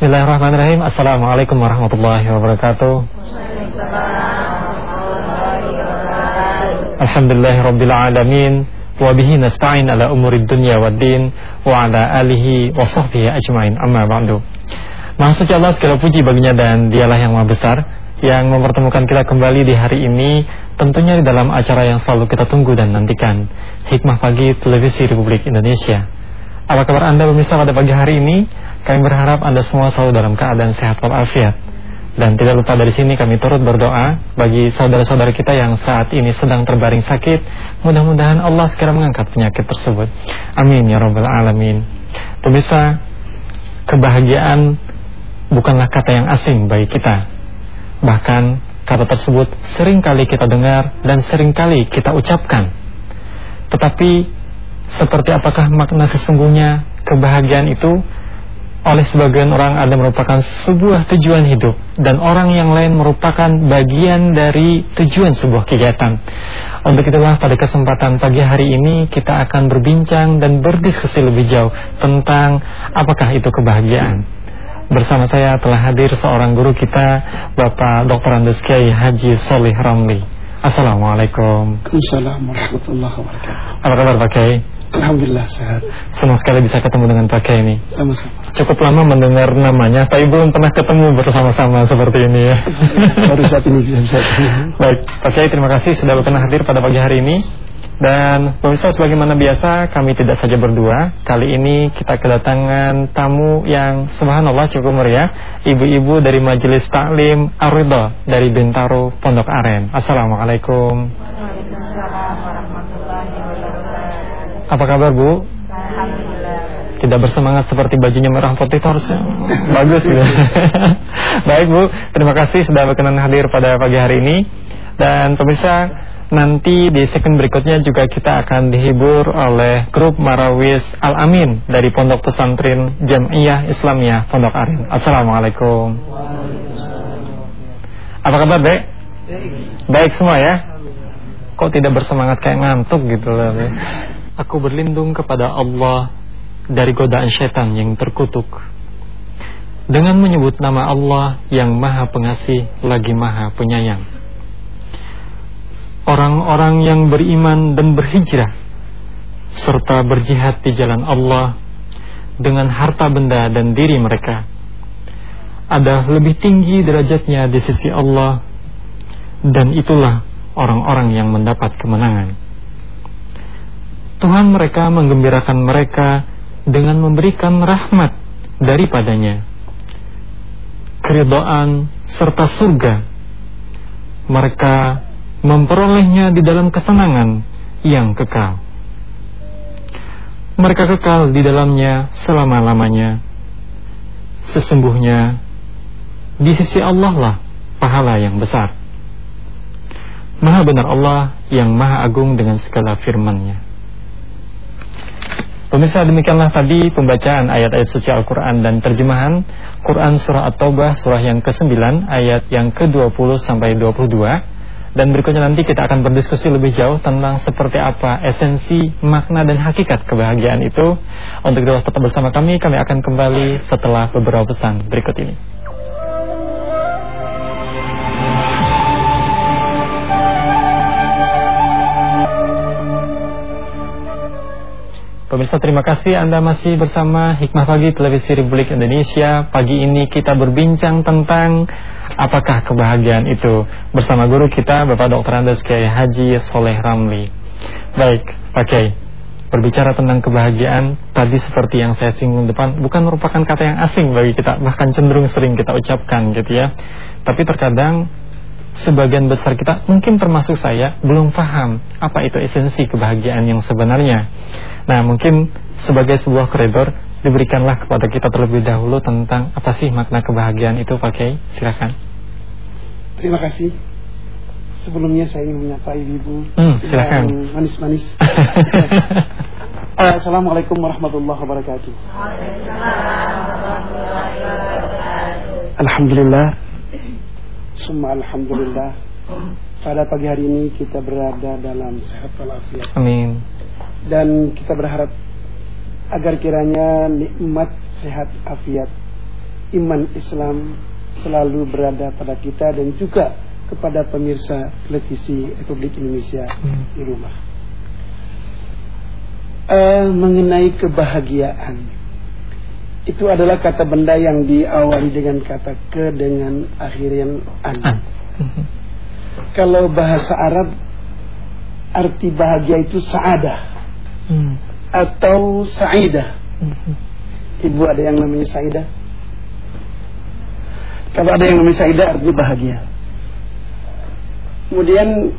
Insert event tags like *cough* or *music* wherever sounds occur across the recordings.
Bismillahirrahmanirrahim. Assalamualaikum warahmatullahi wabarakatuh. Alhamdulillahirabbil alamin wa bihi nasta'in ala umurid dunya waddin wa ala alihi wa sahbihi ajmain. Amma ba'du. Maha suci Allah segala puji baginya dan dialah yang maha besar yang mempertemukan kita kembali di hari ini tentunya di dalam acara yang selalu kita tunggu dan nantikan Hikmah Pagi Televisi Republik Indonesia. Apa kabar Anda pemirsa pada pagi hari ini? Kami berharap Anda semua selalu dalam keadaan sehat walafiat. Dan tidak lupa dari sini kami turut berdoa bagi saudara-saudara kita yang saat ini sedang terbaring sakit. Mudah-mudahan Allah segera mengangkat penyakit tersebut. Amin ya rabbal alamin. Pemirsa, kebahagiaan bukanlah kata yang asing bagi kita. Bahkan kata tersebut sering kali kita dengar dan sering kali kita ucapkan. Tetapi seperti apakah makna sesungguhnya kebahagiaan itu? Oleh sebagian orang ada merupakan sebuah tujuan hidup dan orang yang lain merupakan bagian dari tujuan sebuah kegiatan. Untuk itulah pada kesempatan pagi hari ini kita akan berbincang dan berdiskusi lebih jauh tentang apakah itu kebahagiaan. Bersama saya telah hadir seorang guru kita Bapak Dr. Andes Kiai Haji Solih Ramli. Assalamualaikum. Assalamualaikum warahmatullahi wabarakatuh. Apa kabar Pak Kiai? Alhamdulillah sehat. Senang sekali bisa ketemu dengan Pak Kiai ini. Sama-sama. Cukup lama mendengar namanya, tapi belum pernah ketemu bersama-sama seperti ini ya. *laughs* Baru saat ini bisa Baik, Pak Kiai terima kasih sudah berkenan hadir pada pagi hari ini. Dan pemirsa sebagaimana biasa kami tidak saja berdua Kali ini kita kedatangan tamu yang subhanallah cukup meriah Ibu-ibu dari Majelis Taklim ar dari Bintaro Pondok Aren Assalamualaikum Apa kabar Bu? Tidak bersemangat seperti bajunya merah putih *laughs* bagus gitu. *laughs* Baik Bu, terima kasih sudah berkenan hadir pada pagi hari ini. Dan pemirsa, nanti di segmen berikutnya juga kita akan dihibur oleh grup Marawis Al-Amin dari Pondok Pesantren Jamiah Islamiyah Pondok Arin. Assalamualaikum. Apa kabar, Dek? Baik semua ya? Kok tidak bersemangat kayak ngantuk gitu loh. Aku berlindung kepada Allah dari godaan syaitan yang terkutuk. Dengan menyebut nama Allah yang maha pengasih lagi maha penyayang. Orang-orang yang beriman dan berhijrah Serta berjihad di jalan Allah Dengan harta benda dan diri mereka Ada lebih tinggi derajatnya di sisi Allah Dan itulah orang-orang yang mendapat kemenangan Tuhan mereka menggembirakan mereka dengan memberikan rahmat daripadanya. Keridoan serta surga mereka memperolehnya di dalam kesenangan yang kekal. Mereka kekal di dalamnya selama-lamanya. Sesungguhnya di sisi Allah lah pahala yang besar. Maha benar Allah yang maha agung dengan segala firman-Nya. Pemirsa demikianlah tadi pembacaan ayat-ayat suci Al-Quran dan terjemahan Quran Surah At-Taubah Surah yang ke-9 ayat yang ke-20 sampai 22 Dan berikutnya nanti kita akan berdiskusi lebih jauh tentang seperti apa esensi, makna dan hakikat kebahagiaan itu. Untuk itu tetap bersama kami, kami akan kembali setelah beberapa pesan berikut ini Pemirsa terima kasih Anda masih bersama Hikmah Pagi Televisi Republik Indonesia. Pagi ini kita berbincang tentang Apakah kebahagiaan itu. Bersama guru kita Bapak Dr. Andes Kiai Haji Soleh Ramli. Baik Pak Kiai Berbicara tentang kebahagiaan Tadi seperti yang saya singgung depan Bukan merupakan kata yang asing bagi kita Bahkan cenderung sering kita ucapkan gitu ya. Tapi terkadang sebagian besar kita mungkin termasuk saya belum paham apa itu esensi kebahagiaan yang sebenarnya. Nah, mungkin sebagai sebuah koridor diberikanlah kepada kita terlebih dahulu tentang apa sih makna kebahagiaan itu, Pak Kiai. Silakan. Terima kasih. Sebelumnya saya ingin menyapa ibu-ibu hmm, silakan. manis-manis. *laughs* Assalamualaikum warahmatullahi wabarakatuh. Alhamdulillah. Semua alhamdulillah. Pada pagi hari ini kita berada dalam sehat walafiat. Amin dan kita berharap agar kiranya nikmat sehat afiat iman Islam selalu berada pada kita dan juga kepada pemirsa televisi Republik Indonesia hmm. di rumah. Uh, mengenai kebahagiaan itu adalah kata benda yang diawali dengan kata ke dengan akhiran an. an. Kalau bahasa Arab arti bahagia itu saadah hmm. atau saidah. Hmm. Ibu ada yang namanya saidah? Kalau ada yang namanya saidah artinya bahagia. Kemudian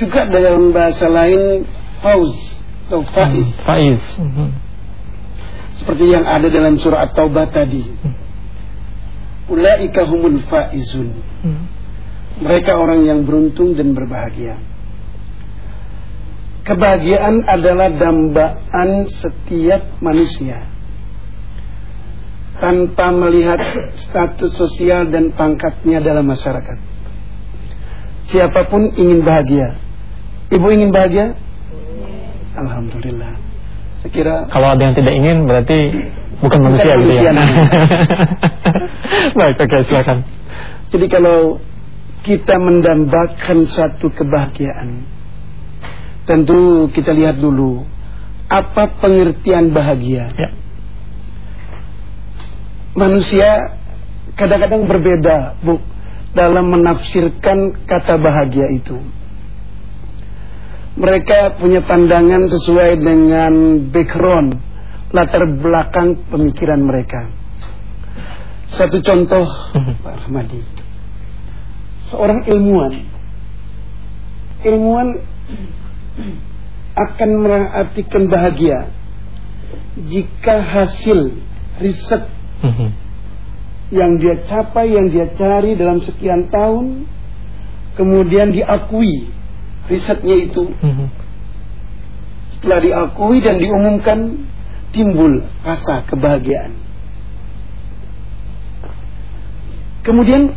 juga dalam bahasa lain fauz atau faiz. Hmm, faiz. Hmm. Seperti yang ada dalam surah At-Taubah tadi. Hmm. Ulaika humul faizun. Hmm. Mereka orang yang beruntung dan berbahagia. Kebahagiaan adalah dambaan setiap manusia tanpa melihat status sosial dan pangkatnya dalam masyarakat. Siapa pun ingin bahagia. Ibu ingin bahagia? Alhamdulillah. Saya kira kalau ada yang tidak ingin berarti bukan manusia bukan gitu ya. *laughs* Baik, oke, silakan. Jadi kalau kita mendambakan satu kebahagiaan, tentu kita lihat dulu apa pengertian bahagia. Ya. Manusia kadang-kadang berbeda, Bu dalam menafsirkan kata bahagia itu. Mereka punya pandangan sesuai dengan background, latar belakang pemikiran mereka. Satu contoh, Pak Rahmadi. Seorang ilmuwan. Ilmuwan akan mengartikan bahagia jika hasil riset mhm yang dia capai, yang dia cari dalam sekian tahun, kemudian diakui risetnya itu. Mm-hmm. Setelah diakui dan diumumkan, timbul rasa kebahagiaan. Kemudian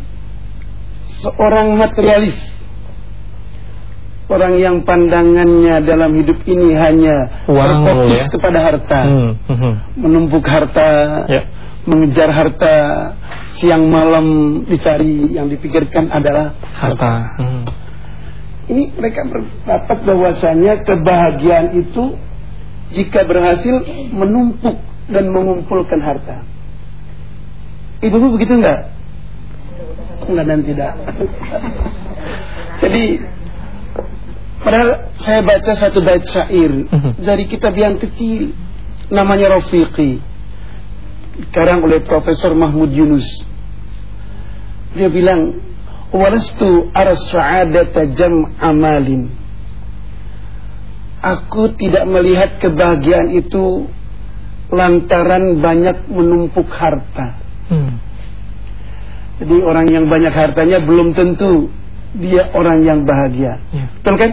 seorang materialis, orang yang pandangannya dalam hidup ini hanya berfokus ya? kepada harta, hmm. Hmm. menumpuk harta, ya mengejar harta siang malam dicari yang dipikirkan adalah harta. Hmm. Ini mereka berpendapat bahwasanya kebahagiaan itu jika berhasil menumpuk dan mengumpulkan harta. Ibu-ibu begitu enggak? Enggak dan tidak. *laughs* Jadi padahal saya baca satu bait syair hmm. dari kitab yang kecil namanya Rafiqi sekarang oleh Profesor Mahmud Yunus. Dia bilang, "Walastu ara sa'adata jam amalin." Aku tidak melihat kebahagiaan itu lantaran banyak menumpuk harta. Hmm. Jadi orang yang banyak hartanya belum tentu dia orang yang bahagia. Ya. Betul kan?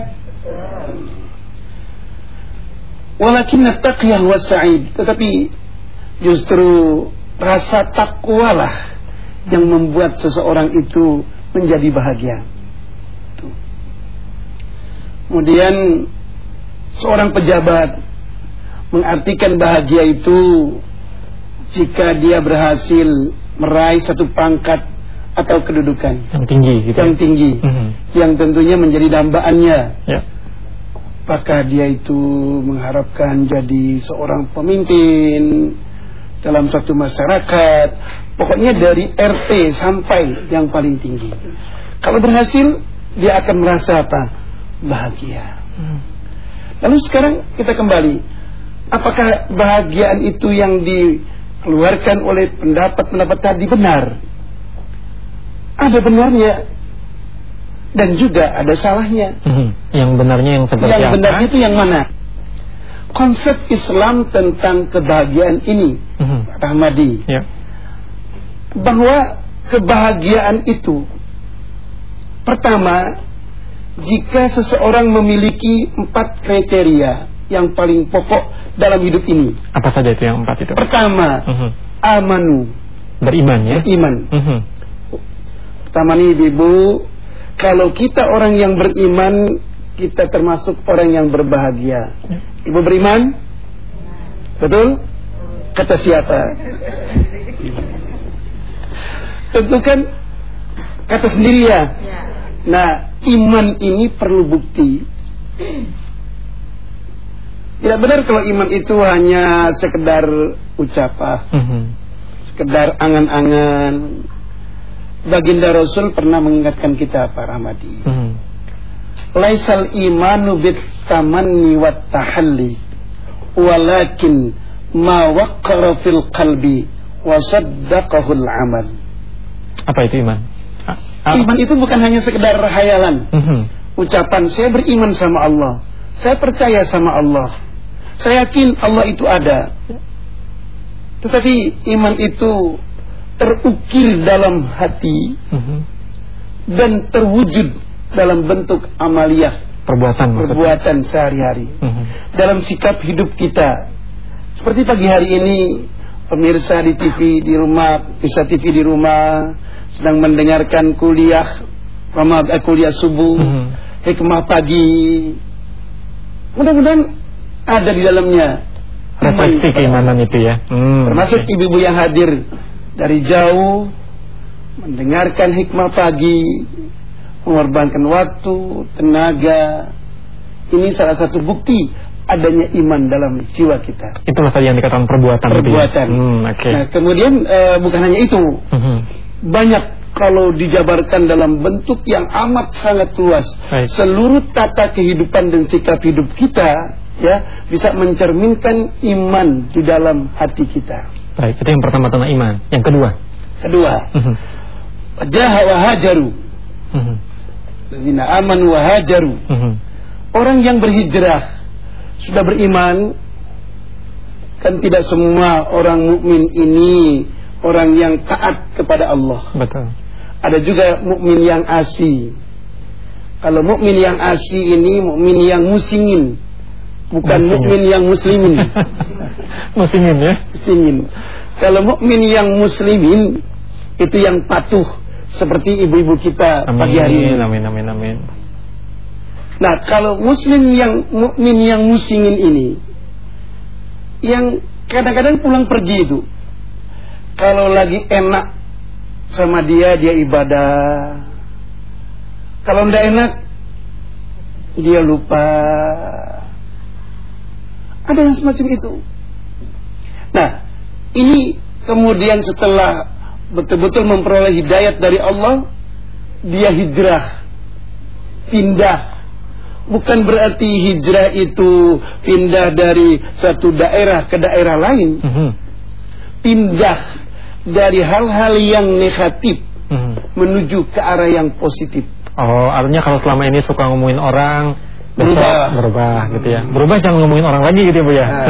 Walakin taqiyah wa sa'id. Tetapi Justru rasa takwalah yang membuat seseorang itu menjadi bahagia. Kemudian seorang pejabat mengartikan bahagia itu jika dia berhasil meraih satu pangkat atau kedudukan yang tinggi gitu. yang tinggi mm -hmm. yang tentunya menjadi dambaannya ya. maka dia itu mengharapkan jadi seorang pemimpin dalam satu masyarakat pokoknya dari RT sampai yang paling tinggi kalau berhasil dia akan merasa apa bahagia hmm. lalu sekarang kita kembali apakah bahagiaan itu yang dikeluarkan oleh pendapat-pendapat tadi benar ada benarnya dan juga ada salahnya hmm. yang benarnya yang seperti yang apa? benarnya itu yang mana konsep Islam tentang kebahagiaan ini, mm-hmm. Rahmadi, yeah. Bahwa kebahagiaan itu pertama jika seseorang memiliki empat kriteria yang paling pokok dalam hidup ini. Apa saja itu yang empat itu? Pertama, mm-hmm. amanu, beriman ya. Beriman. Mm-hmm. Pertama nih ibu, kalau kita orang yang beriman, kita termasuk orang yang berbahagia. Ibu beriman? Betul? Kata siapa? Tentu kan kata sendiri ya. ya. Nah, iman ini perlu bukti. Tidak benar kalau iman itu hanya sekedar ucapan, mm -hmm. sekedar angan-angan. Baginda Rasul pernah mengingatkan kita Pak Rahmadi. Mm -hmm. Laisal imanu bit tamanni wat tahalli walakin ma waqqara fil qalbi wa saddaqahu al amal. Apa itu iman? Iman itu bukan hanya sekedar hayalan. Mm -hmm. Ucapan saya beriman sama Allah. Saya percaya sama Allah. Saya yakin Allah itu ada. Tetapi iman itu terukir dalam hati mm -hmm. dan terwujud dalam bentuk amaliyah perbuatan perbuatan sehari-hari mm -hmm. dalam sikap hidup kita seperti pagi hari ini pemirsa di TV di rumah bisa TV di rumah sedang mendengarkan kuliah Ramadhan eh, kuliah subuh mm -hmm. hikmah pagi mudah-mudahan ada di dalamnya refleksi keimanan itu ya hmm, termasuk ibu-ibu yang hadir dari jauh mendengarkan hikmah pagi mengorbankan waktu tenaga ini salah satu bukti adanya iman dalam jiwa kita. Itulah tadi yang dikatakan perbuatan. Ya? Perbuatan. Ya? Hmm, okay. Nah, kemudian uh, bukan hanya itu, uh mhm. Banyak kalau dijabarkan dalam bentuk yang amat sangat luas. Baik. Seluruh tata kehidupan dan sikap hidup kita ya bisa mencerminkan iman di dalam hati kita. Baik, itu yang pertama tentang iman. Yang kedua. Kedua. Mhm. Jaha wa hajaru. Mhm. aman wa hajaru. Orang yang berhijrah sudah beriman kan tidak semua orang mukmin ini orang yang taat kepada Allah. Betul. Ada juga mukmin yang asi. Kalau mukmin yang asi ini mukmin yang musingin. Bukan mukmin yang muslimin. *laughs* muslimin ya. Muslimin. Kalau mukmin yang muslimin itu yang patuh seperti ibu-ibu kita amin, pagi hari ini. Amin amin amin. Nah, kalau muslim yang mukmin yang musingin ini yang kadang-kadang pulang pergi itu kalau lagi enak sama dia dia ibadah. Kalau tidak enak dia lupa. Ada yang semacam itu. Nah, ini kemudian setelah betul-betul memperoleh hidayat dari Allah, dia hijrah, pindah bukan berarti hijrah itu pindah dari satu daerah ke daerah lain. -hmm. Pindah dari hal-hal yang negatif mm -hmm. menuju ke arah yang positif. Oh, artinya kalau selama ini suka ngomongin orang berubah, berubah gitu ya. Berubah jangan ngomongin orang lagi gitu ya, Bu ya. Nah,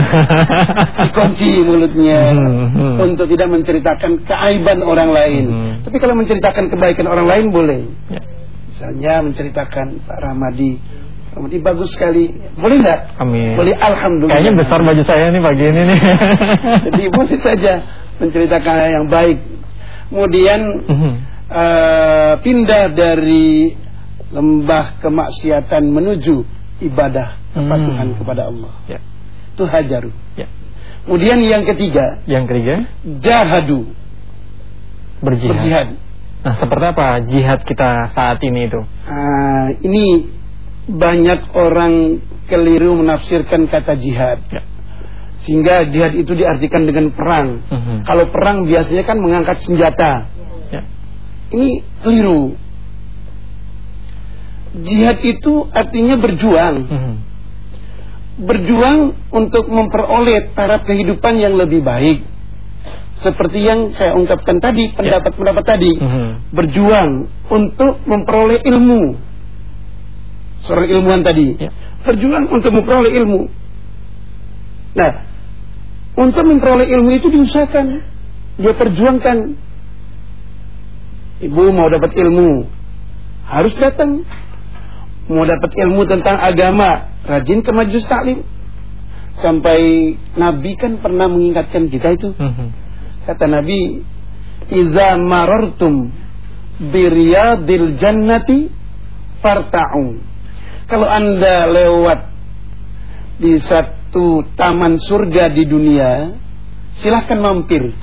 *laughs* dikunci mulutnya mm -hmm. untuk tidak menceritakan keaiban orang lain. Mm -hmm. Tapi kalau menceritakan kebaikan orang lain boleh. Yeah. Misalnya menceritakan Pak Ramadi Kemudian bagus sekali. Boleh enggak? Amin. Boleh alhamdulillah. Kayaknya besar baju saya nih pagi ini nih. Jadi boleh saja menceritakan yang baik. Kemudian uh -huh. uh, pindah dari lembah kemaksiatan menuju ibadah kepatuhan hmm. kepada Allah. Ya. Itu hajaru. Ya. Kemudian yang ketiga, yang ketiga, jahadu. Berjihad. Berjihad. Nah, seperti apa jihad kita saat ini itu? Uh, ini banyak orang keliru menafsirkan kata jihad. Ya. Sehingga jihad itu diartikan dengan perang. Mhm. -huh. Kalau perang biasanya kan mengangkat senjata. Ya. Ini keliru. Jihad itu artinya berjuang. Mhm. -huh. Berjuang untuk memperoleh taraf kehidupan yang lebih baik. Seperti yang saya ungkapkan tadi, pendapat-pendapat tadi. Mhm. -huh. Berjuang untuk memperoleh ilmu seorang ilmuwan tadi ya. berjuang untuk memperoleh ilmu nah untuk memperoleh ilmu itu diusahakan. Dia perjuangkan. Ibu mau dapat ilmu harus datang. Mau dapat ilmu tentang agama rajin ke majelis taklim. Sampai Nabi kan pernah mengingatkan kita itu. Mhm. kata Nabi iza marartum biriyadil jannati farta'un kalau Anda lewat di satu taman surga di dunia, silahkan mampir.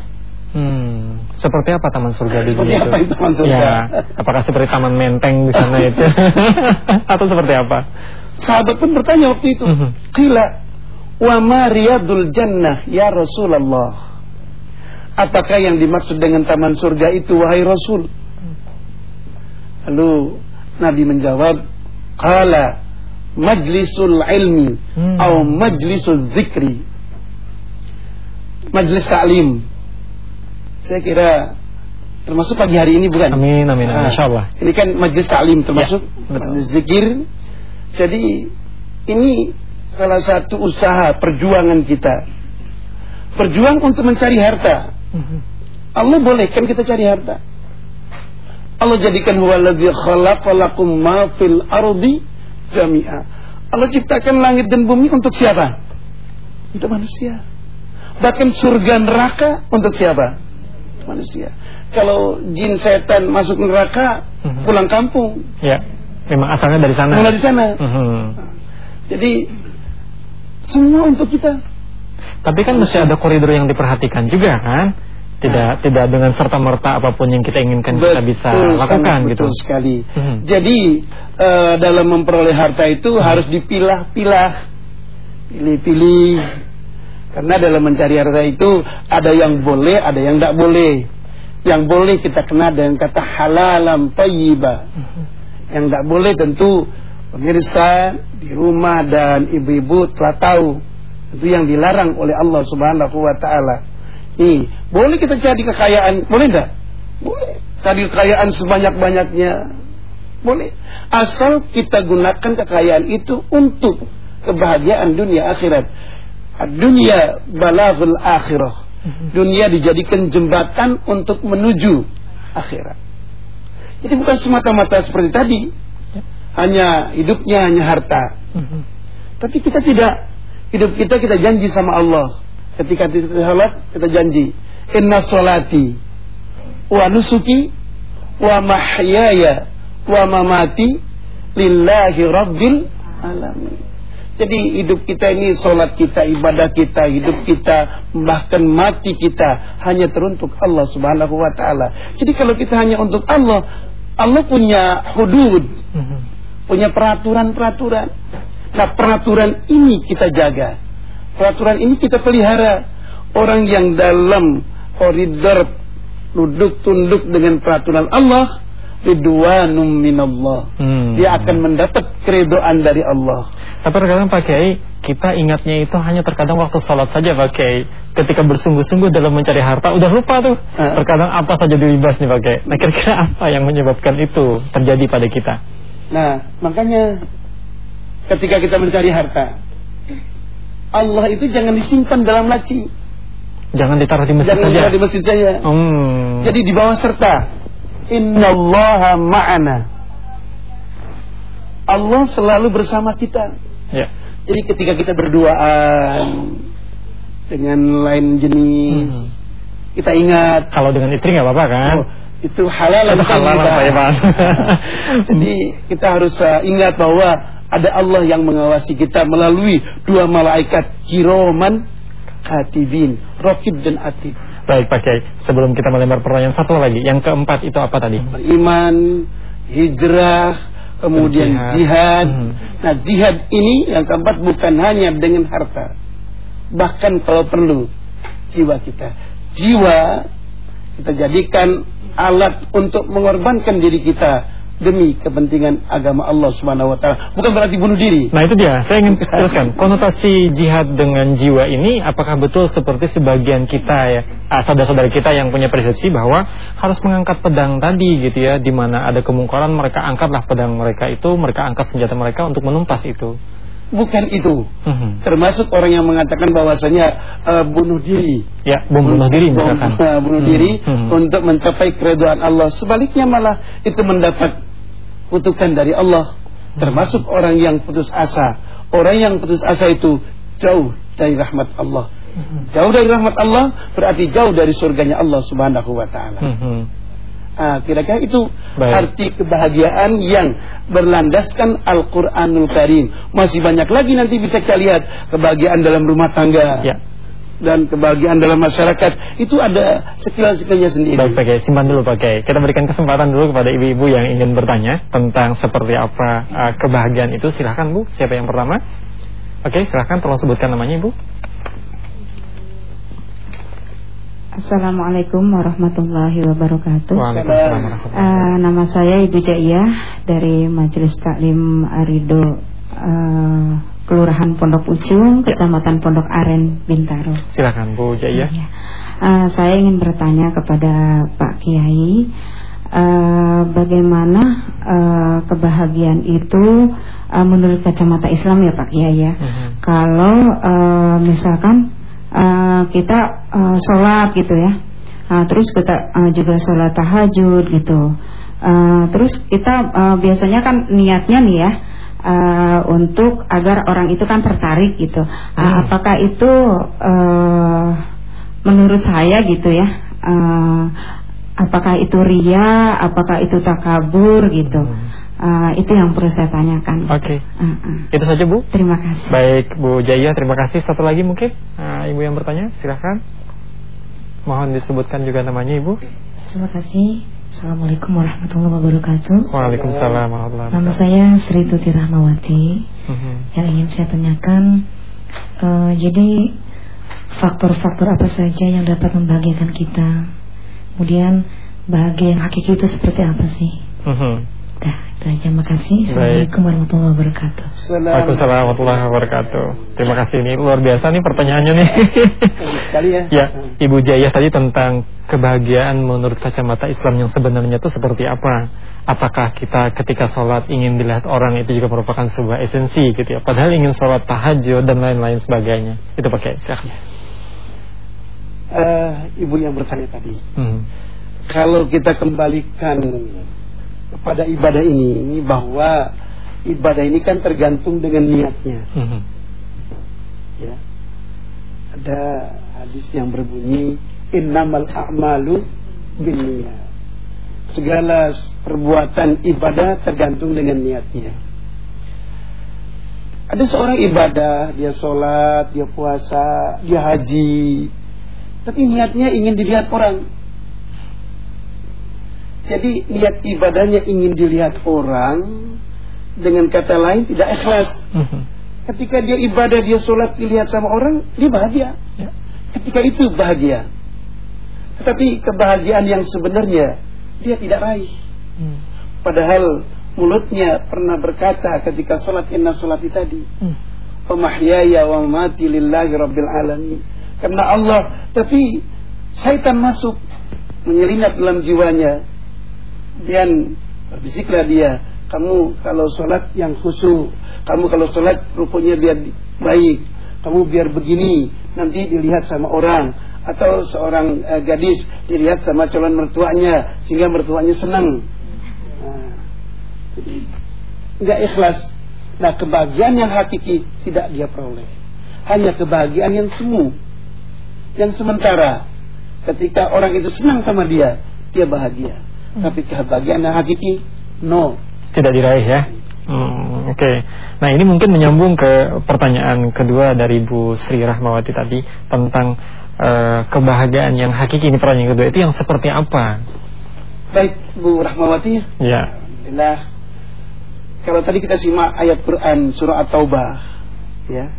Hmm. Seperti apa taman surga di Seperti apa itu taman surga? Ya, apakah seperti taman menteng di sana itu? *laughs* Atau seperti apa? Sahabat pun bertanya waktu itu. Mhm. Qila wa ma riyadul jannah ya Rasulullah. Apakah yang dimaksud dengan taman surga itu wahai Rasul? Lalu Nabi menjawab, "Qala majlisul ilmi hmm. atau majlisul zikri." Majlis taklim. Saya kira termasuk pagi hari ini bukan? Amin amin, nah, insyaallah. Ini kan majlis taklim termasuk ya, majlis zikir. Jadi ini salah satu usaha perjuangan kita. Berjuang untuk mencari harta. Mhm. Allah bolehkan kita cari harta. Allah jadikan huwaladzi khalaqalakum ma fil ardi jami'a. Allah ciptakan langit dan bumi untuk siapa? Untuk manusia. Bahkan surga neraka untuk siapa? Manusia. Kalau jin setan masuk neraka, mhm. pulang kampung. Ya. Memang asalnya dari sana. Mulai dari sana. -huh. Jadi semua untuk kita. Tapi kan mesti ada koridor yang diperhatikan juga kan? Tidak nah. tidak dengan serta merta apa pun yang kita inginkan betul, kita bisa lakukan gitu. Betul sekali. Hmm. Jadi uh, dalam memperoleh harta itu hmm. harus dipilah-pilah, pilih-pilih. Karena dalam mencari harta itu ada yang boleh, ada yang tidak boleh. Yang boleh kita kenal dengan kata halalam tayyibah. Hmm. Yang tidak boleh tentu pemirsa di rumah dan ibu-ibu telah tahu itu yang dilarang oleh Allah Subhanahu wa taala. Nih, boleh kita cari kekayaan, boleh enggak? Boleh. Cari kekayaan sebanyak-banyaknya. Boleh. Asal kita gunakan kekayaan itu untuk kebahagiaan dunia akhirat. Dunia balaghul akhirah. Dunia dijadikan jembatan untuk menuju akhirat. Jadi bukan semata-mata seperti tadi hanya hidupnya hanya harta. Mm-hmm. Tapi kita tidak hidup kita kita janji sama Allah. Ketika kita salat kita janji, "Inna salati wa nusuki wa mahyaya wa mamati lillahi rabbil alamin." Jadi hidup kita ini solat kita, ibadah kita, hidup kita, bahkan mati kita hanya teruntuk Allah Subhanahu wa taala. Jadi kalau kita hanya untuk Allah, Allah punya hudud. Mm-hmm punya peraturan-peraturan. Nah, peraturan ini kita jaga. Peraturan ini kita pelihara. Orang yang dalam koridor duduk tunduk dengan peraturan Allah, ridwanum minallah. Hmm. Dia akan mendapat keredoan dari Allah. Tapi terkadang Pak Kiai, kita ingatnya itu hanya terkadang waktu sholat saja Pak Kiai. Ketika bersungguh-sungguh dalam mencari harta, udah lupa tuh. Uh. Terkadang apa saja dilibas nih Pak Kiai. Nah kira-kira apa yang menyebabkan itu terjadi pada kita? Nah, makanya ketika kita mencari harta, Allah itu jangan disimpan dalam laci. Jangan ditaruh di masjid jangan saja. di masjid saja. Hmm. Jadi di bawah serta. Innallaha ma'ana. Allah selalu bersama kita. Ya. Jadi ketika kita berduaan dengan lain jenis, hmm. kita ingat. Kalau dengan istri nggak apa-apa kan? Oh, itu halal atau halal apa *laughs* Jadi kita harus uh, ingat bahwa ada Allah yang mengawasi kita melalui dua malaikat kiroman katibin, rokib dan atib. Baik Pak Kiai, sebelum kita melempar pertanyaan satu lagi, yang keempat itu apa tadi? Iman, hijrah, kemudian jihad. jihad. Hmm. Nah jihad ini yang keempat bukan hanya dengan harta, bahkan kalau perlu jiwa kita. Jiwa kita jadikan alat untuk mengorbankan diri kita demi kepentingan agama Allah Subhanahu wa taala. Bukan berarti bunuh diri. Nah, itu dia. Saya ingin *laughs* teruskan. Konotasi jihad dengan jiwa ini apakah betul seperti sebagian kita ya, ah, saudara-saudara kita yang punya persepsi bahwa harus mengangkat pedang tadi gitu ya, di mana ada kemungkaran mereka angkatlah pedang mereka itu, mereka angkat senjata mereka untuk menumpas itu bukan itu. Hmm. Termasuk orang yang mengatakan bahwasanya uh, bunuh diri. Ya, bom bunuh diri. Uh, *laughs* bunuh hmm. diri hmm. untuk mencapai keridhaan Allah. Sebaliknya malah itu mendapat kutukan dari Allah. Termasuk orang yang putus asa. Orang yang putus asa itu jauh dari rahmat Allah. Jauh dari rahmat Allah berarti jauh dari surganya Allah Subhanahu wa taala. Ah, kira-kira itu Baik. arti kebahagiaan yang berlandaskan Al-Quranul Karim. Masih banyak lagi nanti bisa kita lihat kebahagiaan dalam rumah tangga. Ya. dan kebahagiaan dalam masyarakat itu ada sekilas-sekilanya sendiri. Baik, pakai simpan dulu pakai. Kita berikan kesempatan dulu kepada ibu-ibu yang ingin bertanya tentang seperti apa uh, kebahagiaan itu. Silahkan Bu, siapa yang pertama? Oke, silahkan tolong sebutkan namanya Ibu. Assalamualaikum warahmatullahi wabarakatuh. Waalaikumsalam warahmatullahi Uh, nama saya Ibu Jaiyah dari Majelis Taklim Arido uh, Kelurahan Pondok Ujung, Kecamatan Pondok Aren, Bintaro. Silakan Bu Jaiyah. Iya. Uh, saya ingin bertanya kepada Pak Kiai, uh, bagaimana uh, kebahagiaan itu uh, menurut kacamata Islam ya Pak Kiai ya? Mhm. Kalau uh, misalkan uh, kita uh, sholat gitu ya, uh, terus kita uh, juga sholat tahajud gitu, uh, terus kita uh, biasanya kan niatnya nih ya uh, untuk agar orang itu kan tertarik gitu. Uh, Hmm. Apakah itu uh, menurut saya gitu ya? Uh, apakah itu ria? Apakah itu takabur gitu? Uh, itu yang perlu saya tanyakan. Oke. Uh, uh. Itu saja Bu. Terima kasih. Baik Bu Jaya, terima kasih. Satu lagi mungkin uh, Ibu yang bertanya, silahkan. Mohon disebutkan juga namanya Ibu. Terima kasih. Assalamualaikum warahmatullahi wabarakatuh. Waalaikumsalam warahmatullahi Nama wabarakatuh. saya Sri Tuti Rahmawati. Mhm. Yang ingin saya tanyakan, eh, jadi faktor-faktor apa saja yang dapat membahagiakan kita? Kemudian bahagia yang hakiki itu seperti apa sih? Mhm. Dah, itu aja. Makasih. Assalamualaikum warahmatullahi wabarakatuh. Waalaikumsalam warahmatullahi wabarakatuh. Terima kasih ini luar biasa nih pertanyaannya nih. Sekali ya. ya, Ibu Jaya tadi tentang kebahagiaan menurut kacamata Islam yang sebenarnya itu seperti apa? Apakah kita ketika sholat ingin dilihat orang itu juga merupakan sebuah esensi gitu ya? Padahal ingin sholat tahajud dan lain-lain sebagainya. Itu pakai silakan. Eh, ibu yang bertanya tadi, Hmm. kalau kita kembalikan kepada ibadah ini bahwa ibadah ini kan tergantung dengan niatnya. Mhm. Ya. Ada hadis yang berbunyi innamal a'malu binniyat. Segala perbuatan ibadah tergantung dengan niatnya. Ada seorang ibadah, dia sholat, dia puasa, dia haji, tapi niatnya ingin dilihat orang. Jadi niat ibadahnya ingin dilihat orang, dengan kata lain tidak ikhlas. Mhm. Ketika dia ibadah, dia sholat, dilihat sama orang, dia bahagia. Ya. Ketika itu bahagia. Tetapi kebahagiaan yang sebenarnya dia tidak raih. Hmm. Padahal mulutnya pernah berkata ketika sholat inna sholati tadi. Hmm. Pemahyaya wa mati lillahi rabbil alamin. Karena Allah. Tapi syaitan masuk. Menyelinap dalam jiwanya. Dan berbisiklah dia. Kamu kalau sholat yang khusyuk. Kamu kalau sholat rukunya biar baik. Kamu biar begini. Nanti dilihat sama orang. Atau seorang eh, gadis dilihat sama calon mertuanya. Sehingga mertuanya senang. Nah, ikhlas. Nah kebahagiaan yang hakiki tidak dia peroleh. Hanya kebahagiaan yang semu. Yang sementara. Ketika orang itu senang sama dia, dia bahagia. Tapi kebahagiaan yang hakiki, no. Tidak diraih ya. Hmm, Oke, nah ini mungkin menyambung ke pertanyaan kedua dari Bu Sri Rahmawati tadi tentang eh, kebahagiaan yang hakiki. Ini pertanyaan kedua itu yang seperti apa? Baik Bu Rahmawati, Ya, Alhamdulillah. Kalau tadi kita simak ayat Quran surah At-Taubah, ya,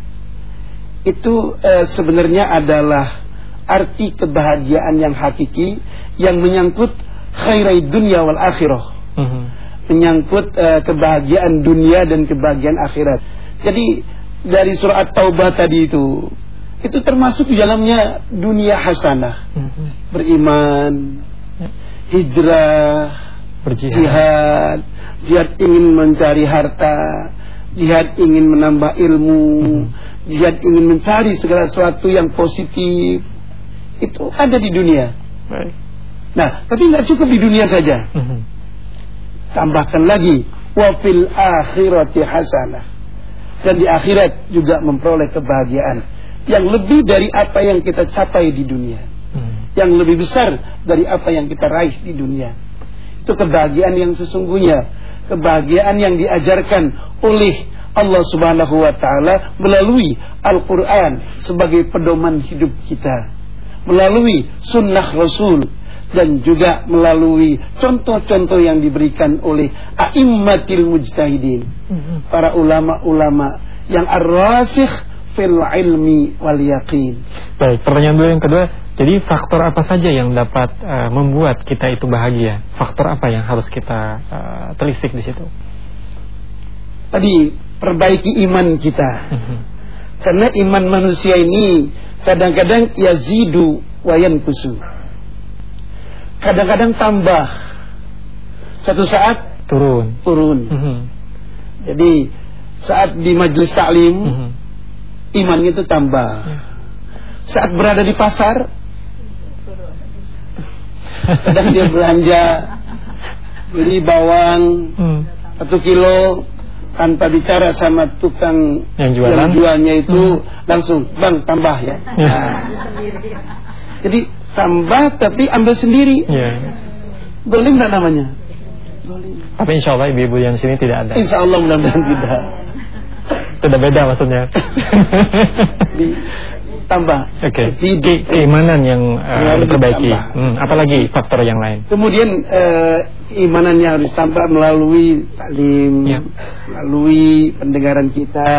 itu eh, sebenarnya adalah arti kebahagiaan yang hakiki yang menyangkut khairai dunia wal akhirah, Mhm. menyangkut eh, kebahagiaan dunia dan kebahagiaan akhirat. Jadi dari surah At-Taubah tadi itu, itu termasuk di dalamnya dunia hasanah, Mhm. beriman, Ya. hijrah, berjihad. jihad, jihad ingin mencari harta, jihad ingin menambah ilmu, Mhm. jihad ingin mencari segala sesuatu yang positif. Itu ada di dunia. Baik. Nah, tapi nggak cukup di dunia saja. Mhm. Tambahkan lagi, wa fil akhirati hasanah. Dan di akhirat juga memperoleh kebahagiaan yang lebih dari apa yang kita capai di dunia. Mhm. Yang lebih besar dari apa yang kita raih di dunia. Itu kebahagiaan yang sesungguhnya, kebahagiaan yang diajarkan oleh Allah Subhanahu wa taala melalui Al-Qur'an sebagai pedoman hidup kita melalui sunnah Rasul dan juga melalui contoh-contoh yang diberikan oleh a'immatil mujtahidin mm-hmm. para ulama-ulama yang ar-rasikh fil ilmi wal yaqin. Baik, pertanyaan dulu yang kedua. Jadi faktor apa saja yang dapat uh, membuat kita itu bahagia? Faktor apa yang harus kita uh, telisik di situ? Tadi perbaiki iman kita. Mhm. Karena iman manusia ini kadang-kadang yazidu wayan kusu. Kadang-kadang tambah. Satu saat turun. Turun. Mm -hmm. Jadi saat di majelis taklim mm -hmm. imannya itu tambah. Yeah. Saat berada di pasar kadang dia belanja beli bawang mm. satu kilo tanpa bicara sama tukang yang, jualan. yang jualnya itu hmm. langsung bang tambah ya. Nah. Jadi tambah tapi ambil sendiri. Yeah. Boleh nggak namanya? Boleh. Tapi insya Allah ibu-ibu yang sini tidak ada. Insya Allah mudah-mudahan tidak. Tidak beda maksudnya. *laughs* Di, tambah. Oke. Okay. Ke keimanan yang uh, diperbaiki. Hmm, apalagi faktor yang lain. Kemudian uh, imanan yang harus tambah melalui taklim, ya. melalui pendengaran kita.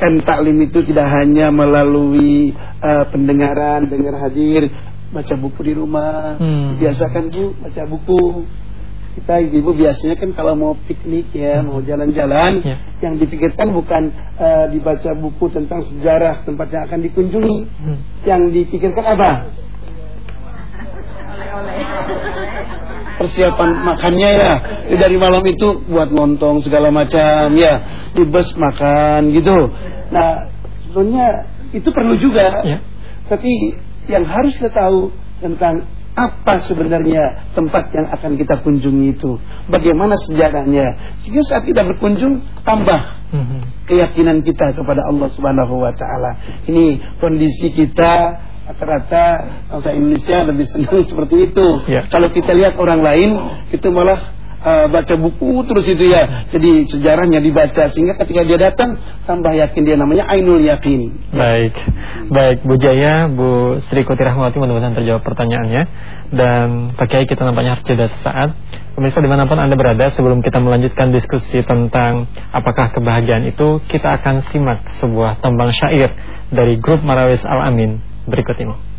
Kan taklim itu tidak hanya melalui uh, pendengaran, dengar hadir, baca buku di rumah. Hmm. Biasakan bu baca buku kita ibu biasanya kan kalau mau piknik ya, mau jalan-jalan, ya. yang dipikirkan bukan uh, dibaca buku tentang sejarah tempat yang akan dikunjungi. Hmm. Yang dipikirkan apa? Persiapan makannya ya. Dari malam itu buat lontong segala macam ya. Di bus makan gitu. Nah, sebetulnya itu perlu juga. Ya. Tapi yang harus kita tahu tentang apa sebenarnya tempat yang akan kita kunjungi itu bagaimana sejarahnya sehingga saat kita berkunjung tambah mhm. keyakinan kita kepada Allah Subhanahu wa taala ini kondisi kita rata-rata bangsa Indonesia lebih senang *laughs* seperti itu ya. kalau kita lihat orang lain itu malah uh, baca buku terus itu ya. Jadi sejarahnya dibaca sehingga ketika dia datang tambah yakin dia namanya ainul yakin. Baik. Baik Bu Jaya, Bu Sri Kuti Rahmawati mudah-mudahan terjawab pertanyaannya dan Pak Kiai kita nampaknya harus jeda sesaat. Pemirsa di mana pun Anda berada sebelum kita melanjutkan diskusi tentang apakah kebahagiaan itu kita akan simak sebuah tembang syair dari grup Marawis Al-Amin berikut ini.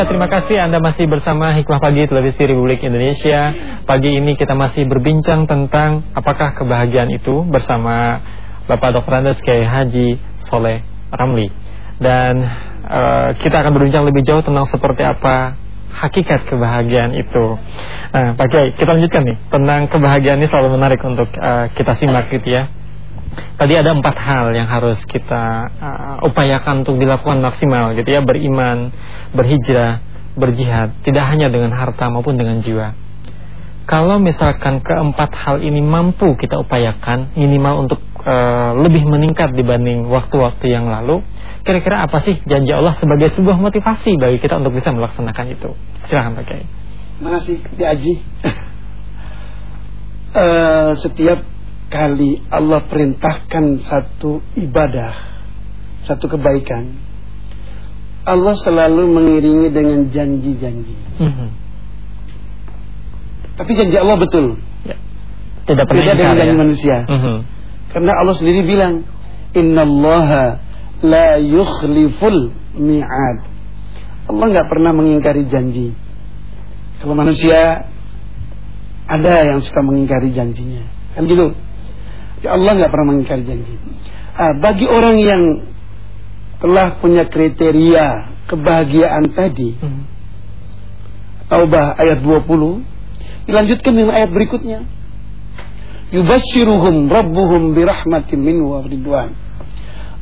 Pemirsa terima kasih. Anda masih bersama Hikmah Pagi Televisi Republik Indonesia. Pagi ini kita masih berbincang tentang apakah kebahagiaan itu bersama Bapak Dr. Andes Kiai Haji Soleh Ramli. Dan uh, kita akan berbincang lebih jauh tentang seperti apa hakikat kebahagiaan itu. Nah Pak Kiai kita lanjutkan nih Tentang kebahagiaan ini selalu menarik untuk uh, kita simak gitu ya Tadi ada empat hal yang harus kita uh, upayakan untuk dilakukan maksimal gitu ya. Beriman, berhijrah, berjihad. Tidak hanya dengan harta maupun dengan jiwa. Kalau misalkan keempat hal ini mampu kita upayakan Minimal untuk uh, lebih meningkat dibanding waktu-waktu yang lalu Kira-kira apa sih janji Allah sebagai sebuah motivasi bagi kita untuk bisa melaksanakan itu? Silahkan Pak Kiai. Terima kasih Haji. Uh, *laughs* Setiap kali Allah perintahkan satu ibadah, satu kebaikan, Allah selalu mengiringi dengan janji-janji. Mm -hmm. Tapi janji Allah betul. Ya. Tidak pernah Beda dengan janji ya? manusia. Mm -hmm. Karena Allah sendiri bilang, Innallaha la yukhliful mi'ad. Allah nggak pernah mengingkari janji. Kalau manusia ada yang suka mengingkari janjinya. Kan gitu. Ya Allah nggak pernah mengingkari janji. Ah, bagi orang yang telah punya kriteria kebahagiaan tadi, hmm. Taubah ayat 20, dilanjutkan dengan ayat berikutnya. Yubashiruhum rabbuhum birahmatin minhu wa ridwan.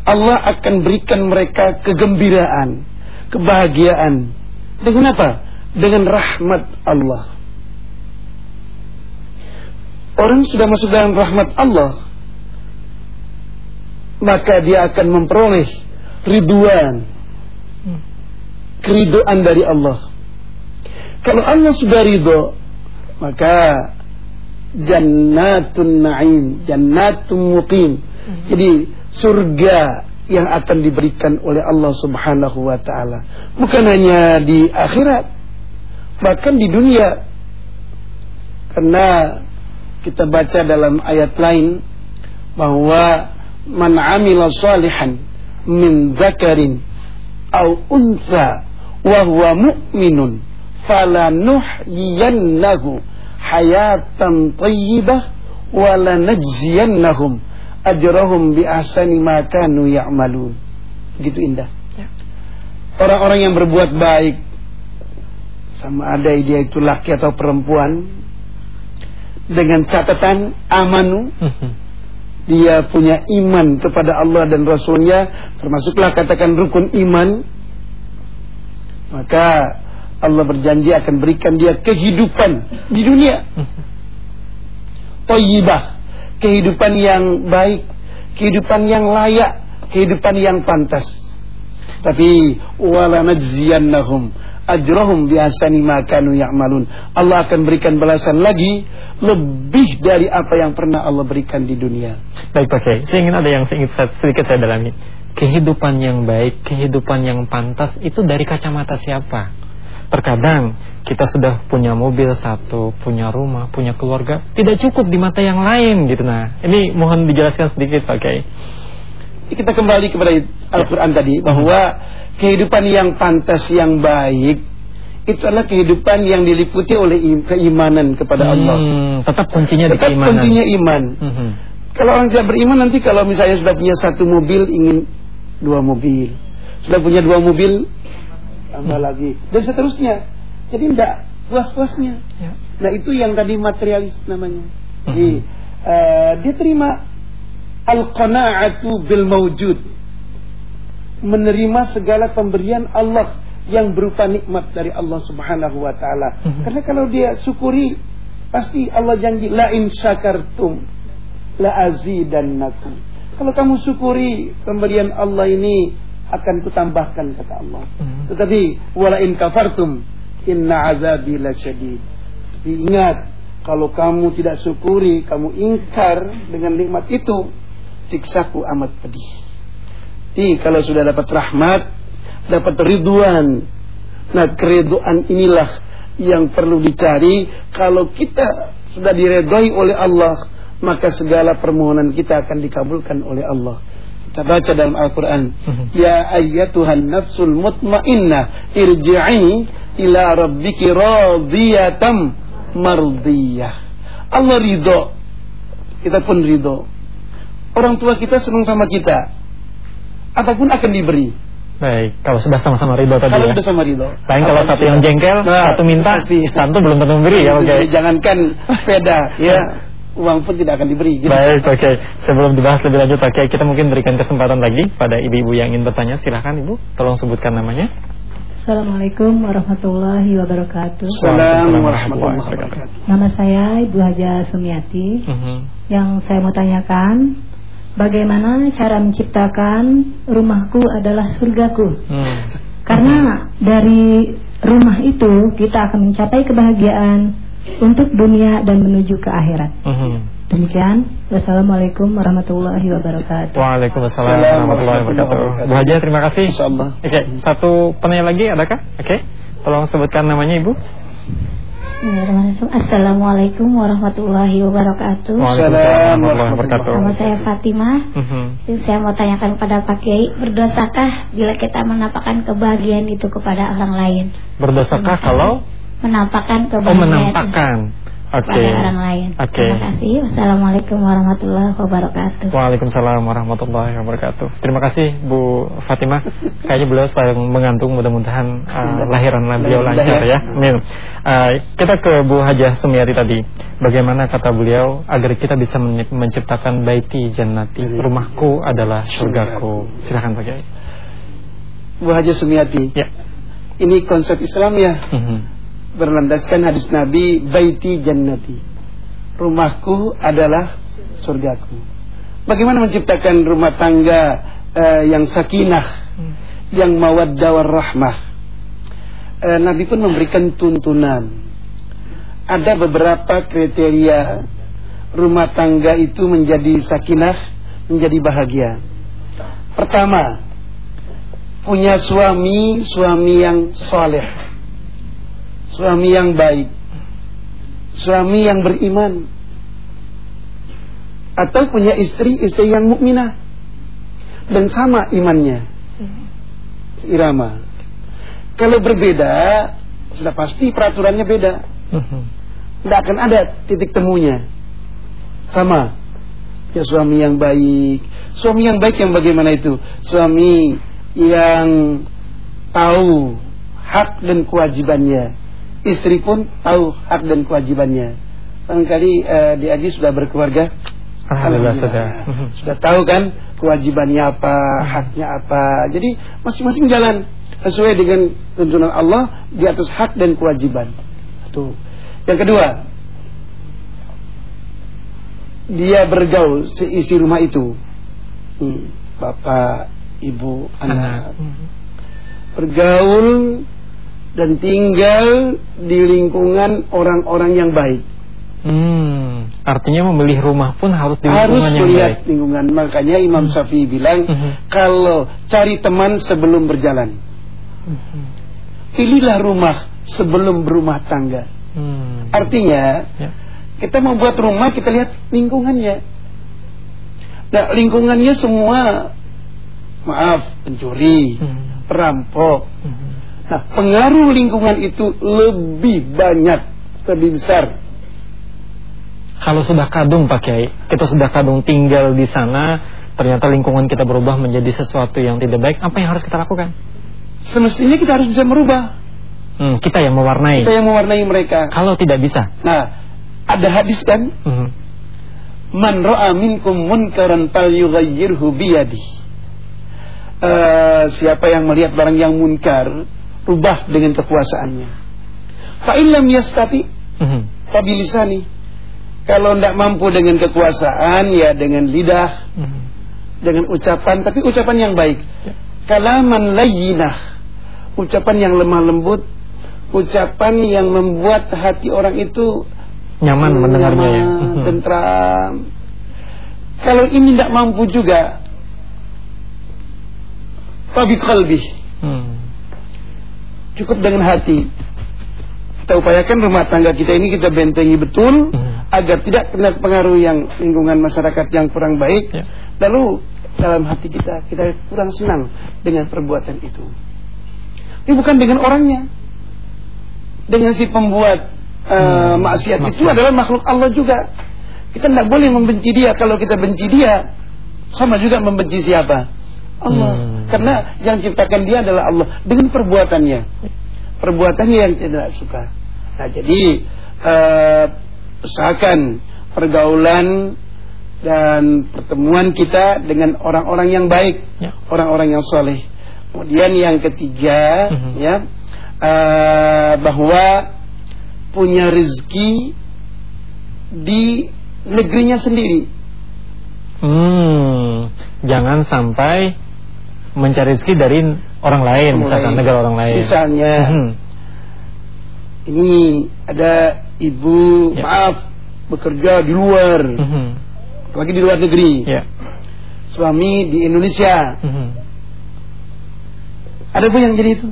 Allah akan berikan mereka kegembiraan, kebahagiaan. Dengan apa? Dengan rahmat Allah. Orang sudah masuk dalam rahmat Allah maka dia akan memperoleh ridwan, keridoan dari Allah. Kalau Allah sudah ridho, maka jannatun na'im, jannatun muqim. Jadi surga yang akan diberikan oleh Allah Subhanahu wa taala. Bukan hanya di akhirat, bahkan di dunia. Karena kita baca dalam ayat lain bahwa man amila salihan min dzakarin au untha wa huwa mu'minun falanuhyiyannahu hayatan thayyibah wa lanajziyannahum ajrahum bi ahsani ma kanu ya'malun. Begitu indah. Ya. Orang-orang yang berbuat baik sama ada dia itu laki atau perempuan dengan catatan amanu mhm. Dia punya iman kepada Allah dan Rasulnya termasuklah katakan rukun iman maka Allah berjanji akan berikan dia kehidupan di dunia. Toyibah kehidupan yang baik, kehidupan yang layak, kehidupan yang pantas. Tapi wala najziyannahum ajrahum biasani ma kanu ya'malun. Allah akan berikan balasan lagi lebih dari apa yang pernah Allah berikan di dunia. Baik Pak Kiai, saya ingin ada yang ingin sedikit saya dalami. Kehidupan yang baik, kehidupan yang pantas itu dari kacamata siapa? Terkadang kita sudah punya mobil satu, punya rumah, punya keluarga, tidak cukup di mata yang lain gitu. Nah, ini mohon dijelaskan sedikit Pak Kiai. Kita kembali kepada Al-Quran tadi bahwa kehidupan yang pantas yang baik itu adalah kehidupan yang diliputi oleh keimanan kepada hmm, Allah. Tetap kuncinya tetap di keimanan. kuncinya iman. Hmm. Kalau orang tidak beriman nanti kalau misalnya sudah punya satu mobil ingin dua mobil, sudah punya dua mobil tambah lagi dan seterusnya. Jadi tidak puas-puasnya. Ya. Nah itu yang tadi materialis namanya. Hmm. Jadi uh, dia terima al-qana'atu bil mawjud. Menerima segala pemberian Allah yang berupa nikmat dari Allah Subhanahu wa taala. Hmm. Karena kalau dia syukuri pasti Allah janji la in syakartum la azidannakum. Kalau kamu syukuri pemberian Allah ini akan kutambahkan kata Allah. Hmm. Tetapi wala in kafartum inna azabi lasyadid. Ingat kalau kamu tidak syukuri, kamu ingkar dengan nikmat itu, siksaku amat pedih. Jadi kalau sudah dapat rahmat, dapat ridwan. Nah, keriduan inilah yang perlu dicari kalau kita sudah diredai oleh Allah, maka segala permohonan kita akan dikabulkan oleh Allah. Kita baca dalam Al-Quran. Mhm. Ya ayyatuhan nafsul mutmainnah irji'i ila rabbiki radiyatam mardiyah. Allah ridho. Kita pun ridho. Orang tua kita senang sama kita. Apa pun akan diberi. Baik, kalau sudah sama-sama ridho tadi kalau ya. sudah sama ridho. Lain kalau satu yang jengkel, nah, satu minta, pasti. satu belum tentu memberi ya, oke. Okay. *laughs* Jangankan sepeda, ya *laughs* uang pun tidak akan diberi. Gitu. Baik, oke. Okay. Sebelum dibahas lebih lanjut, oke, okay, kita mungkin berikan kesempatan lagi pada ibu-ibu yang ingin bertanya. Silahkan Ibu, tolong sebutkan namanya. Assalamualaikum warahmatullahi wabarakatuh. Assalamualaikum warahmatullahi wabarakatuh. Nama saya Ibu Haja Sumiati. Uh mhm. -huh. Yang saya mau tanyakan, bagaimana cara menciptakan rumahku adalah surgaku? Hmm. Karena dari rumah itu kita akan mencapai kebahagiaan untuk dunia dan menuju ke akhirat. -huh. Demikian. Wassalamualaikum warahmatullahi wabarakatuh. Waalaikumsalam warahmatullahi wabarakatuh. Bu Haja, terima kasih. Insyaallah. Oke, okay, satu penanya lagi adakah? Oke. Okay. Tolong sebutkan namanya Ibu. Assalamualaikum warahmatullahi wabarakatuh. Waalaikumsalam warahmatullahi wabarakatuh. Nama saya Fatimah. Uh -huh. Saya mau tanyakan pada Pak Kiai, berdosakah bila kita menampakkan kebahagiaan itu kepada orang lain? Berdosakah kalau menampakkan kebahagiaan oh, menampakkan okay. pada orang lain. Okay. Terima kasih. Wassalamualaikum warahmatullahi wabarakatuh. Waalaikumsalam warahmatullahi wabarakatuh. Terima kasih Bu Fatimah. Kayaknya beliau sedang mengantung. Mudah-mudahan uh, lahiran beliau lancar ya. Amin. Uh, kita ke Bu Hajah Sumiati tadi. Bagaimana kata beliau agar kita bisa menciptakan baiti jannati. Rumahku adalah surgaku. Silakan Pak Kiai. Bu Hajah Sumiati. Ya. Ini konsep Islam ya. Uh mhm. Berlandaskan hadis Nabi baiti jannati. Rumahku adalah surgaku. Bagaimana menciptakan rumah tangga uh, yang sakinah, hmm. yang mawaddah warahmah. eh, Nabi pun memberikan tuntunan. Ada beberapa kriteria rumah tangga itu menjadi sakinah, menjadi bahagia. Pertama, punya suami, suami yang soleh, suami yang baik, suami yang beriman, atau punya istri, istri yang mukminah dan sama imannya, irama. Kalau berbeda, sudah pasti peraturannya beda. Tidak akan ada titik temunya. Sama. Ya suami yang baik. Suami yang baik yang bagaimana itu? Suami yang tahu hak dan kewajibannya. Istri pun tahu hak dan kewajibannya. Barangkali uh, di Aji sudah berkeluarga. Alhamdulillah sudah. Sudah tahu kan kewajibannya apa, haknya apa. Jadi masing-masing jalan sesuai dengan tuntunan Allah di atas hak dan kewajiban. Satu. Yang kedua, dia bergaul seisi rumah itu. Hmm, bapak, ibu, anak. Bergaul dan tinggal di lingkungan orang-orang yang baik. Hmm, artinya membeli rumah pun harus di harus lingkungan yang baik. lingkungan. Makanya Imam hmm. Syafi'i bilang hmm. kalau cari teman sebelum berjalan. Pilihlah rumah sebelum berumah tangga. Hmm. Artinya, ya. kita membuat rumah kita lihat lingkungannya. Nah, lingkungannya semua maaf pencuri, hmm. perampok. Hmm. Nah, pengaruh lingkungan itu lebih banyak, lebih besar. Kalau sudah kadung Pak Kiai, kita sudah kadung tinggal di sana, ternyata lingkungan kita berubah menjadi sesuatu yang tidak baik, apa yang harus kita lakukan? Semestinya kita harus bisa merubah. Hmm, kita yang mewarnai. Kita yang mewarnai mereka. Kalau tidak bisa. Nah, ada hadis kan? Hmm. Man ra'a minkum munkaran falyughayyirhu biyadi. Uh, siapa yang melihat barang yang munkar, rubah dengan kekuasaannya. Fa illam yastati hmm. fa bilisani. Kalau tidak mampu dengan kekuasaan ya dengan lidah, hmm. dengan ucapan, tapi ucapan yang baik. Ya kalaman layyinah ucapan yang lemah lembut ucapan yang membuat hati orang itu nyaman mendengarnya ya tentram kalau ini tidak mampu juga Fabi kalbi hmm. Cukup dengan hati kita upayakan rumah tangga kita ini kita bentengi betul hmm. agar tidak kena pengaruh yang lingkungan masyarakat yang kurang baik ya. lalu dalam hati kita kita kurang senang dengan perbuatan itu. Ini bukan dengan orangnya. Dengan si pembuat uh, hmm, maksiat itu adalah makhluk Allah juga. Kita tidak boleh membenci dia. Kalau kita benci dia, sama juga membenci siapa? Allah. Hmm. Karena yang ciptakan dia adalah Allah dengan perbuatannya. Perbuatannya yang tidak suka. Nah, jadi uh, usahakan pergaulan dan pertemuan kita dengan orang-orang yang baik, ya. orang-orang ya. yang soleh. Kemudian yang ketiga, uh-huh. ya uh, bahwa punya rezeki di negerinya sendiri. Hmm, jangan sampai mencari rezeki dari orang lain, orang misalkan lain. negara orang lain. Misalnya, uh-huh. ini ada ibu, ya. maaf, bekerja di luar. Uh-huh lagi di luar negeri. Yeah. Suami di Indonesia. Mm -hmm. Ada pun yang jadi itu.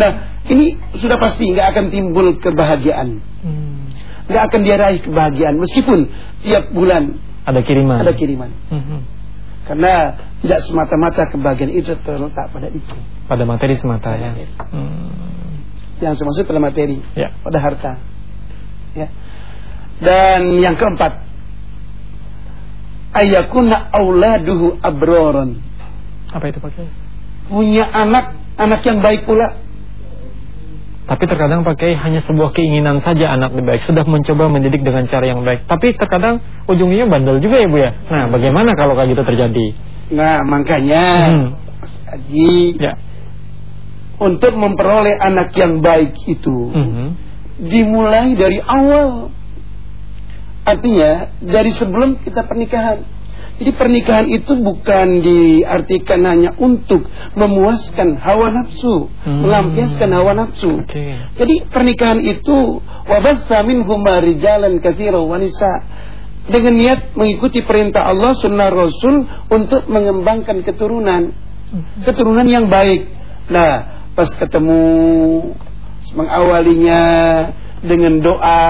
nah, ini sudah pasti nggak akan timbul kebahagiaan. Hmm. Nggak akan dia raih kebahagiaan meskipun tiap bulan ada kiriman. Ada kiriman. Mm -hmm. Karena tidak semata-mata kebahagiaan itu terletak pada itu. Pada materi semata pada ya. Materi. Hmm. Yang semasuk pada materi, ya. pada harta. Ya. Dan yang keempat, ayakuna auladuhu abroron. Apa itu pakai? Punya anak, anak yang baik pula. Tapi terkadang pakai hanya sebuah keinginan saja anak baik. Sudah mencoba mendidik dengan cara yang baik. Tapi terkadang ujungnya bandel juga ya Bu ya. Nah bagaimana kalau kayak gitu terjadi? Nah makanya hmm. Mas Aji ya. Untuk memperoleh anak yang baik itu hmm. Dimulai dari awal Artinya dari sebelum kita pernikahan Jadi pernikahan itu bukan diartikan hanya untuk memuaskan hawa nafsu, hmm. melampiaskan hawa nafsu. Okay. Jadi pernikahan itu wabatha minhum rijalan katsira wanisa dengan niat mengikuti perintah Allah sunnah Rasul untuk mengembangkan keturunan keturunan yang baik. Nah, pas ketemu mengawalinya dengan doa,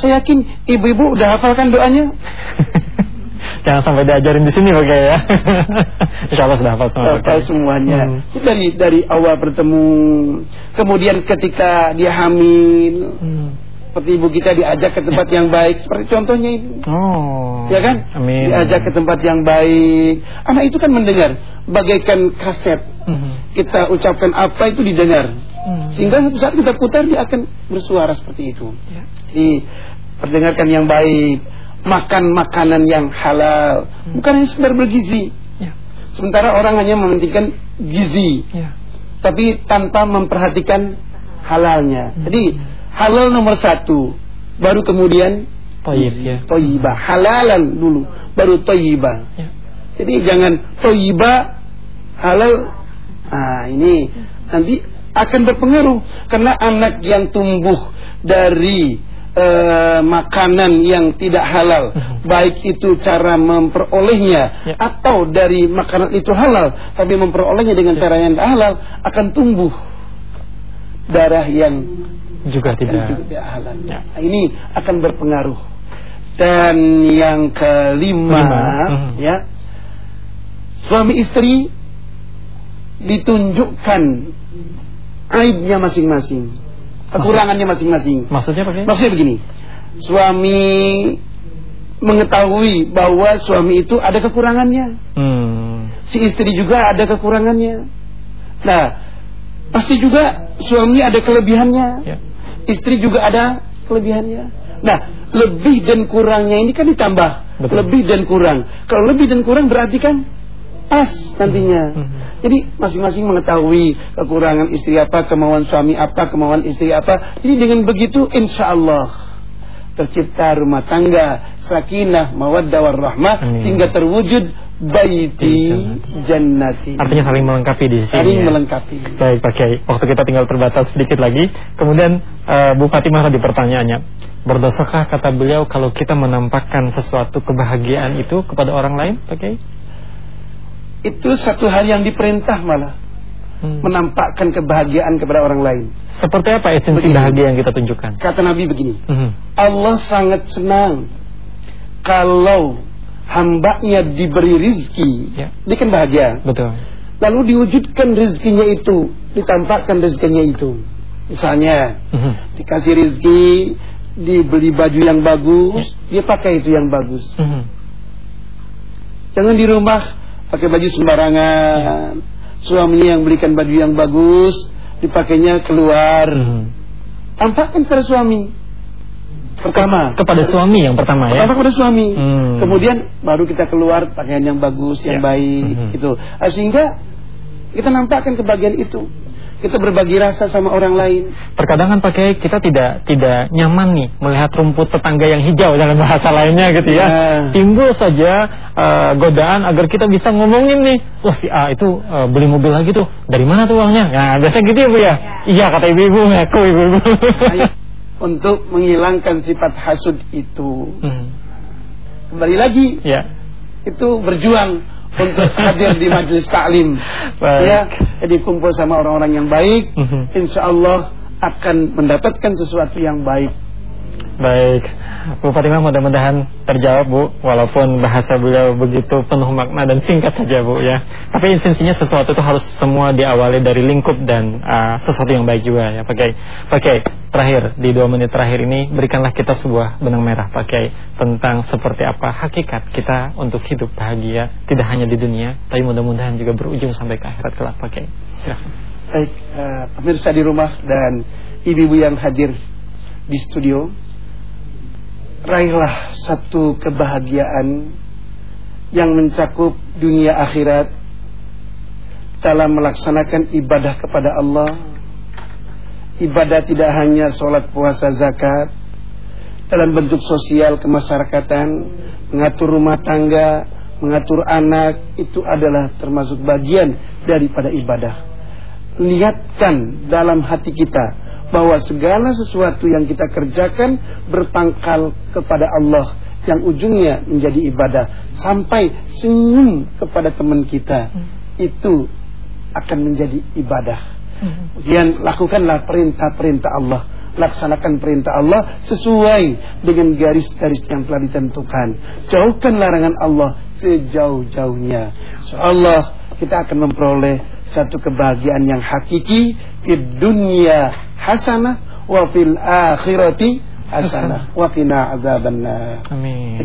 saya yakin ibu-ibu udah hafalkan doanya. *laughs* Jangan sampai diajarin di sini pakai ya. *laughs* Insya Allah sudah hafal semua. Hafal semuanya. Hmm. Dari dari awal bertemu, kemudian ketika dia hamil, hmm. seperti ibu kita diajak ke tempat yang baik, seperti contohnya itu. Oh. Ya kan? Amin. Diajak ke tempat yang baik. Anak itu kan mendengar, bagaikan kaset. Hmm. Kita ucapkan apa itu didengar. Hmm. Sehingga saat kita putar dia akan bersuara seperti itu. Ya. Jadi perdengarkan yang baik makan makanan yang halal, hmm. bukan hanya sekedar bergizi. Ya. Sementara orang hanya mementingkan gizi, ya. tapi tanpa memperhatikan halalnya. Hmm. Jadi halal nomor satu, baru kemudian toyib ya. Toyibah, halalan dulu, baru toyibah. Ya. Jadi jangan toyibah halal. Ah ini nanti akan berpengaruh karena anak yang tumbuh dari uh, makanan yang tidak halal, mhm. baik itu cara memperolehnya ya. atau dari makanan itu halal, tapi memperolehnya dengan cara yang tidak halal akan tumbuh darah yang juga tidak, yang juga tidak halal. Ya. Nah, ini akan berpengaruh. Dan yang kelima, mhm. ya, suami istri ditunjukkan aibnya masing-masing kekurangannya masing-masing. Maksudnya bagaimana? Maksudnya begini. Suami mengetahui bahwa suami itu ada kekurangannya. Hmm. Si istri juga ada kekurangannya. Nah, pasti juga suami ada kelebihannya. Ya. Istri juga ada kelebihannya. Nah, lebih dan kurangnya ini kan ditambah. Betul. Lebih dan kurang. Kalau lebih dan kurang berarti kan pas nantinya. Hmm. Hmm. Jadi masing-masing mengetahui kekurangan istri apa, kemauan suami apa, kemauan istri apa. Jadi dengan begitu insya Allah tercipta rumah tangga sakinah mawaddah warahmah sehingga terwujud baiti jannati. Artinya saling melengkapi di sini. Saling ya. melengkapi. Baik Pak Kiai, waktu kita tinggal terbatas sedikit lagi. Kemudian uh, Bu Fatimah tadi pertanyaannya, berdosakah kata beliau kalau kita menampakkan sesuatu kebahagiaan itu kepada orang lain, Pak Kiai? Itu satu hal yang diperintah malah hmm. menampakkan kebahagiaan kepada orang lain. Seperti apa esensi begini. bahagia yang kita tunjukkan? Kata Nabi begini, hmm. Allah sangat senang kalau hambanya diberi rizki, ya. dia kan bahagia. Betul. Lalu diwujudkan rizkinya itu, ditampakkan rizkinya itu. Misalnya, hmm. dikasih rizki, dibeli baju yang bagus, ya. dia pakai itu yang bagus. Hmm. Jangan di rumah pakai baju sembarangan. Suaminya yang belikan baju yang bagus, dipakainya keluar. Hmm. Tampakkan kepada suami. Pertama kepada suami yang pertama ya. Pertama kepada suami. Hmm. Kemudian baru kita keluar pakaian yang bagus, yang ya. baik hmm. gitu. Ah, sehingga kita nampakkan kebahagiaan itu kita berbagi rasa sama orang lain. Terkadang kan pakai kita tidak tidak nyaman nih melihat rumput tetangga yang hijau dalam bahasa lainnya gitu ya. Yeah. Timbul saja uh, godaan agar kita bisa ngomongin nih, wah si A itu uh, beli mobil lagi tuh, dari mana tuh uangnya? Nah biasa gitu ya bu ya. Iya kata ibu-ibu, aku ibu-ibu. Untuk menghilangkan sifat hasud itu, hmm. kembali lagi, ya. itu berjuang untuk hadir di majelis taklim. Ya, jadi kumpul sama orang-orang yang baik, mhm. insya Allah akan mendapatkan sesuatu yang baik. Baik. Bu Fatimah mudah-mudahan terjawab Bu Walaupun bahasa beliau begitu penuh makna dan singkat saja Bu ya. Tapi esensinya sesuatu itu harus semua diawali dari lingkup dan uh, sesuatu yang baik juga ya. Pakai Pakai terakhir di dua menit terakhir ini Berikanlah kita sebuah benang merah Pakai tentang seperti apa hakikat kita untuk hidup bahagia Tidak hanya di dunia Tapi mudah-mudahan juga berujung sampai ke akhirat kelak Pakai. Silahkan Baik uh, pemirsa di rumah dan ibu-ibu yang hadir di studio raihlah satu kebahagiaan yang mencakup dunia akhirat dalam melaksanakan ibadah kepada Allah. Ibadah tidak hanya sholat puasa zakat dalam bentuk sosial kemasyarakatan, mengatur rumah tangga, mengatur anak itu adalah termasuk bagian daripada ibadah. Lihatkan dalam hati kita bahwa segala sesuatu yang kita kerjakan berpangkal kepada Allah yang ujungnya menjadi ibadah sampai senyum kepada teman kita itu akan menjadi ibadah. Kemudian lakukanlah perintah-perintah Allah laksanakan perintah Allah sesuai dengan garis-garis yang telah ditentukan. Jauhkan larangan Allah sejauh-jauhnya. Allah kita akan memperoleh satu kebahagiaan yang hakiki di dunia حسنة وفي الآخرة حسنة. وقنا عذاب النار. أمين.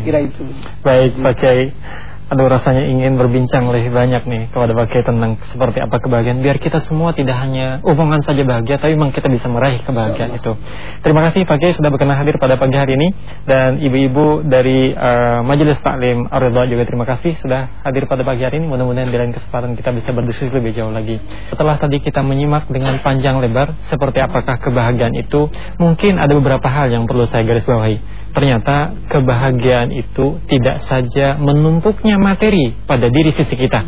Aduh rasanya ingin berbincang lebih banyak nih kepada Pak tentang seperti apa kebahagiaan biar kita semua tidak hanya omongan saja bahagia tapi memang kita bisa meraih kebahagiaan itu. Terima kasih Pak Kiai sudah berkenan hadir pada pagi hari ini dan ibu-ibu dari uh, Majelis Taklim ar juga terima kasih sudah hadir pada pagi hari ini. Mudah-mudahan di lain kesempatan kita bisa berdiskusi lebih jauh lagi. Setelah tadi kita menyimak dengan panjang lebar seperti apakah kebahagiaan itu, mungkin ada beberapa hal yang perlu saya garis bawahi ternyata kebahagiaan itu tidak saja menumpuknya materi pada diri sisi kita,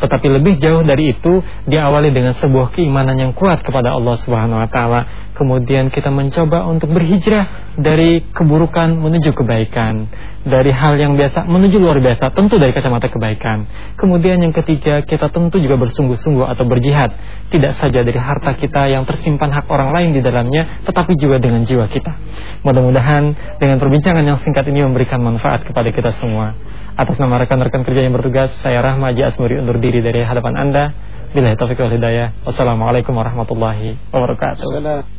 tetapi lebih jauh dari itu diawali dengan sebuah keimanan yang kuat kepada Allah Subhanahu wa taala. Kemudian kita mencoba untuk berhijrah dari keburukan menuju kebaikan. Dari hal yang biasa menuju luar biasa tentu dari kacamata kebaikan. Kemudian yang ketiga kita tentu juga bersungguh-sungguh atau berjihad. Tidak saja dari harta kita yang tersimpan hak orang lain di dalamnya tetapi juga dengan jiwa kita. Mudah-mudahan dengan perbincangan yang singkat ini memberikan manfaat kepada kita semua. Atas nama rekan-rekan kerja yang bertugas saya Rahma Haji Asmuri undur diri dari hadapan Anda. Bila taufiq wal hidayah. Wassalamualaikum warahmatullahi wabarakatuh